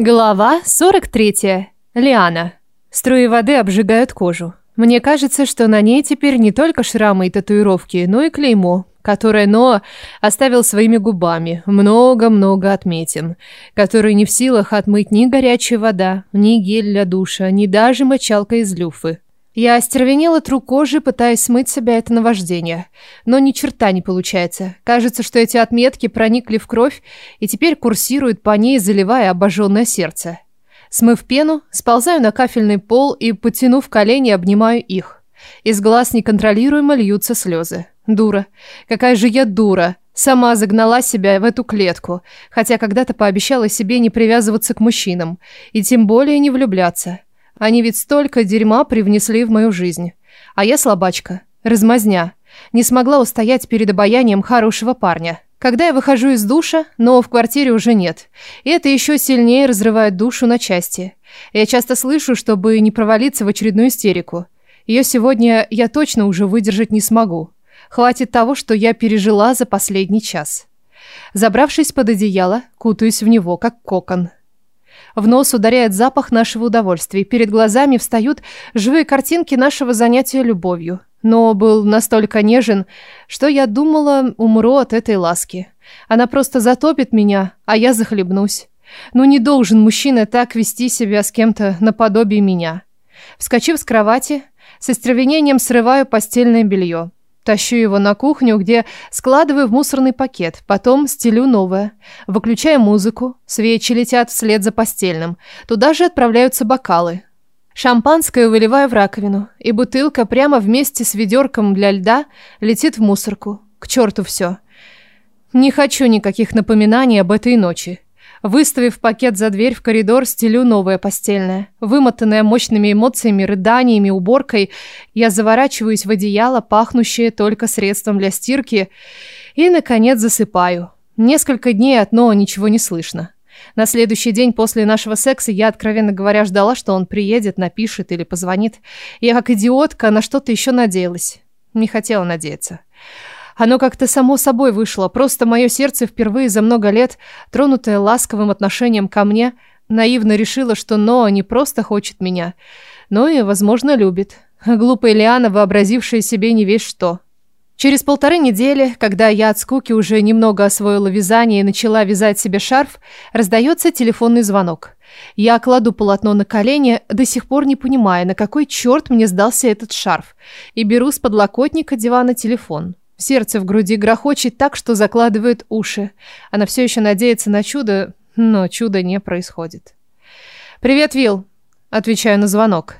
Глава 43. Лиана. Струи воды обжигают кожу. Мне кажется, что на ней теперь не только шрамы и татуировки, но и клеймо, которое Ноа оставил своими губами. Много-много отметин, которые не в силах отмыть ни горячая вода, ни гель для душа, ни даже мочалка из люфы. Я остервенела тру кожи, пытаясь смыть себя это наваждение. Но ни черта не получается. Кажется, что эти отметки проникли в кровь и теперь курсируют по ней, заливая обожженное сердце. Смыв пену, сползаю на кафельный пол и, потянув колени, обнимаю их. Из глаз неконтролируемо льются слезы. Дура. Какая же я дура. Сама загнала себя в эту клетку, хотя когда-то пообещала себе не привязываться к мужчинам, и тем более не влюбляться. Они ведь столько дерьма привнесли в мою жизнь. А я слабачка, размазня. Не смогла устоять перед обаянием хорошего парня. Когда я выхожу из душа, но в квартире уже нет. И это еще сильнее разрывает душу на части. Я часто слышу, чтобы не провалиться в очередную истерику. Ее сегодня я точно уже выдержать не смогу. Хватит того, что я пережила за последний час. Забравшись под одеяло, кутаюсь в него, как кокон. В нос ударяет запах нашего удовольствия, перед глазами встают живые картинки нашего занятия любовью. Но был настолько нежен, что я думала, умру от этой ласки. Она просто затопит меня, а я захлебнусь. Ну не должен мужчина так вести себя с кем-то наподобие меня. Вскочив с кровати, с остервенением срываю постельное белье. Тащу его на кухню, где складываю в мусорный пакет, потом стелю новое. Выключаю музыку, свечи летят вслед за постельным. Туда же отправляются бокалы. Шампанское выливаю в раковину, и бутылка прямо вместе с ведерком для льда летит в мусорку. К черту все. Не хочу никаких напоминаний об этой ночи. Выставив пакет за дверь в коридор, стелю новое постельное. Вымотанная мощными эмоциями, рыданиями, уборкой, я заворачиваюсь в одеяло, пахнущее только средством для стирки, и, наконец, засыпаю. Несколько дней от Ноа ничего не слышно. На следующий день после нашего секса я, откровенно говоря, ждала, что он приедет, напишет или позвонит. Я, как идиотка, на что-то еще надеялась. Не хотела надеяться. Оно как-то само собой вышло. Просто мое сердце впервые за много лет, тронутое ласковым отношением ко мне, наивно решило, что Ноа не просто хочет меня, но и, возможно, любит. Глупая Лиана, вообразившая себе не весь что. Через полторы недели, когда я от скуки уже немного освоила вязание и начала вязать себе шарф, раздается телефонный звонок. Я кладу полотно на колени, до сих пор не понимая, на какой черт мне сдался этот шарф, и беру с подлокотника дивана телефон. Сердце в груди грохочет так, что закладывает уши. Она все еще надеется на чудо, но чудо не происходит. «Привет, Вил. Отвечаю на звонок.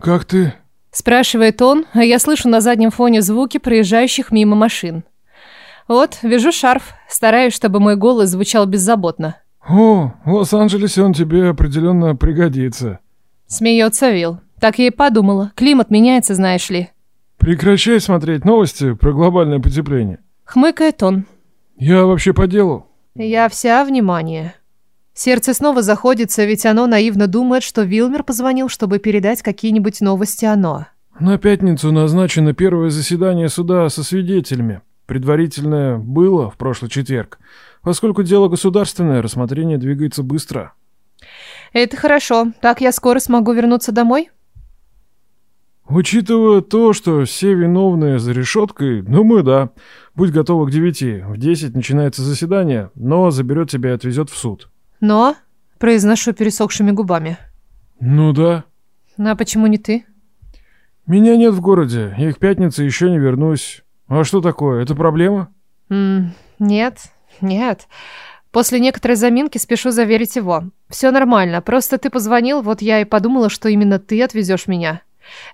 «Как ты?» Спрашивает он, а я слышу на заднем фоне звуки проезжающих мимо машин. Вот, вяжу шарф, стараюсь, чтобы мой голос звучал беззаботно. «О, в Лос-Анджелесе он тебе определенно пригодится». Смеется Вил. Так я и подумала. Климат меняется, знаешь ли. Прекращай смотреть новости про глобальное потепление. Хмыкает он. Я вообще по делу. Я вся внимание. Сердце снова заходится, ведь оно наивно думает, что Вилмер позвонил, чтобы передать какие-нибудь новости о Ноа. На пятницу назначено первое заседание суда со свидетелями. Предварительное было в прошлый четверг. Поскольку дело государственное, рассмотрение двигается быстро. Это хорошо. Так я скоро смогу вернуться домой? Учитывая то, что все виновные за решеткой, думаю, да. Будь готова к девяти. В десять начинается заседание, но заберет тебя и отвезет в суд. Но? Произношу пересохшими губами. Ну да. Ну, а почему не ты? Меня нет в городе. Я к пятнице еще не вернусь. А что такое? Это проблема? М нет, нет. После некоторой заминки спешу заверить его. Все нормально, просто ты позвонил, вот я и подумала, что именно ты отвезешь меня.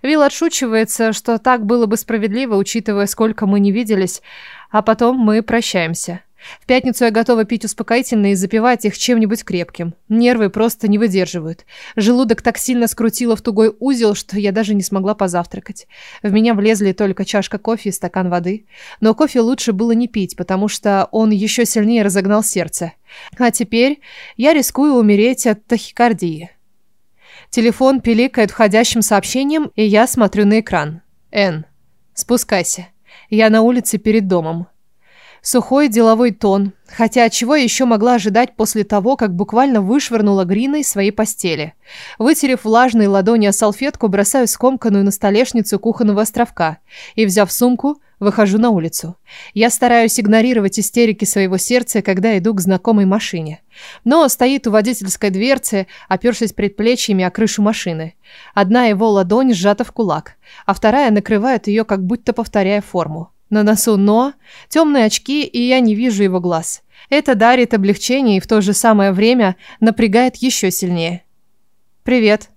Вилл отшучивается, что так было бы справедливо, учитывая, сколько мы не виделись, а потом мы прощаемся. В пятницу я готова пить успокоительные и запивать их чем-нибудь крепким. Нервы просто не выдерживают. Желудок так сильно скрутило в тугой узел, что я даже не смогла позавтракать. В меня влезли только чашка кофе и стакан воды. Но кофе лучше было не пить, потому что он еще сильнее разогнал сердце. А теперь я рискую умереть от тахикардии. Телефон пиликает входящим сообщением, и я смотрю на экран. Н. Спускайся. Я на улице перед домом. Сухой деловой тон. Хотя чего еще могла ожидать после того, как буквально вышвырнула Грина из своей постели. Вытерев влажные ладони о салфетку, бросаю скомканную на столешницу кухонного островка и, взяв сумку, выхожу на улицу. Я стараюсь игнорировать истерики своего сердца, когда иду к знакомой машине. Но стоит у водительской дверцы, опершись предплечьями о крышу машины. Одна его ладонь сжата в кулак, а вторая накрывает ее, как будто повторяя форму. На носу но, темные очки, и я не вижу его глаз. Это дарит облегчение и в то же самое время напрягает еще сильнее. «Привет».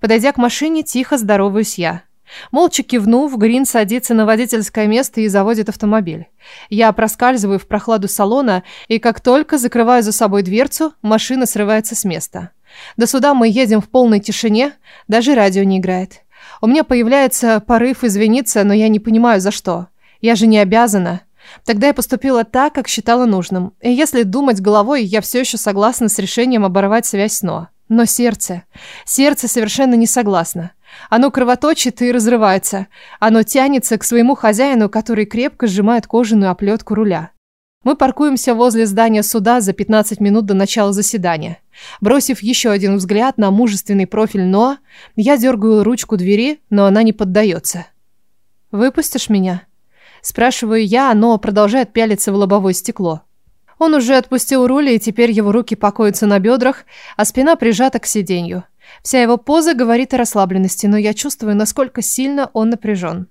Подойдя к машине, тихо здороваюсь я. Молча кивнув, Грин садится на водительское место и заводит автомобиль. Я проскальзываю в прохладу салона, и как только закрываю за собой дверцу, машина срывается с места. До суда мы едем в полной тишине, даже радио не играет. У меня появляется порыв извиниться, но я не понимаю, за что. Я же не обязана. Тогда я поступила так, как считала нужным. И если думать головой, я все еще согласна с решением оборвать связь с Но. Но сердце... Сердце совершенно не согласно. Оно кровоточит и разрывается. Оно тянется к своему хозяину, который крепко сжимает кожаную оплетку руля. Мы паркуемся возле здания суда за 15 минут до начала заседания. Бросив еще один взгляд на мужественный профиль Но, я дергаю ручку двери, но она не поддается. «Выпустишь меня?» Спрашиваю я, но продолжает пялиться в лобовое стекло. Он уже отпустил руль, и теперь его руки покоятся на бедрах, а спина прижата к сиденью. Вся его поза говорит о расслабленности, но я чувствую, насколько сильно он напряжен.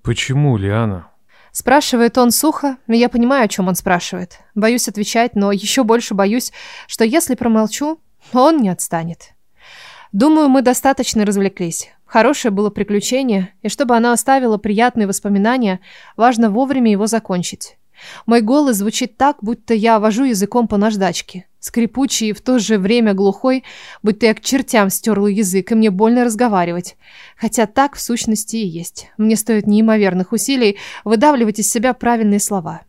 «Почему, Лиана?» Спрашивает он сухо, но я понимаю, о чем он спрашивает. Боюсь отвечать, но еще больше боюсь, что если промолчу, он не отстанет. Думаю, мы достаточно развлеклись. Хорошее было приключение, и чтобы оно оставило приятные воспоминания, важно вовремя его закончить. Мой голос звучит так, будто я вожу языком по наждачке. Скрипучий и в то же время глухой, будто я к чертям стерла язык, и мне больно разговаривать. Хотя так в сущности и есть. Мне стоит неимоверных усилий выдавливать из себя правильные слова.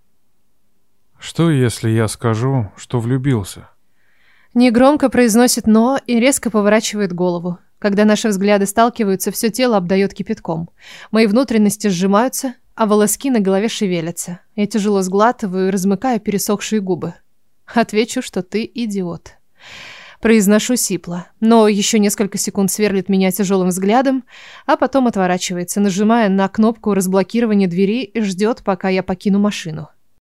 «Что, если я скажу, что влюбился?» Негромко произносит «но» и резко поворачивает голову. Когда наши взгляды сталкиваются, все тело обдает кипятком. Мои внутренности сжимаются, а волоски на голове шевелятся. Я тяжело сглатываю и размыкаю пересохшие губы. Отвечу, что ты идиот. Произношу сипло, но еще несколько секунд сверлит меня тяжелым взглядом, а потом отворачивается, нажимая на кнопку разблокирования двери и ждет, пока я покину машину.